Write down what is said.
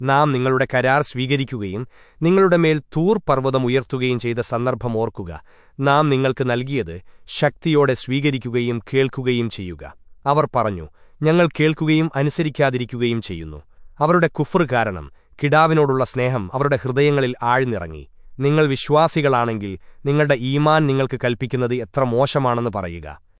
നാം നിങ്ങളുടെ കരാർ സ്വീകരിക്കുകയും നിങ്ങളുടെ മേൽ തൂർ പർവതം ഉയർത്തുകയും ചെയ്ത സന്ദർഭം ഓർക്കുക. നാം നിങ്ങൾക്ക് നൽകിയത് ശക്തിയോടെ സ്വീകരിക്കുകയും കേൾക്കുകയും ചെയ്യുക. അവർ പറഞ്ഞു ഞങ്ങൾ കേൾക്കുകയും അനുസരിക്കാതിരിക്കുകയും ചെയ്യുന്നു. അവരുടെ കുഫർ കാരണം കിടാവിനോടുള്ള സ്നേഹം അവരുടെ ഹൃദയങ്ങളിൽ ആഴ്ന്നിറങ്ങി. നിങ്ങൾ വിശ്വാസികളാണെങ്കിൽ നിങ്ങളുടെ ഈമാൻ നിങ്ങൾക്ക് കൽപ്പിക്കുന്നത് എത്ര മോശമാണെന്ന് പറയുക.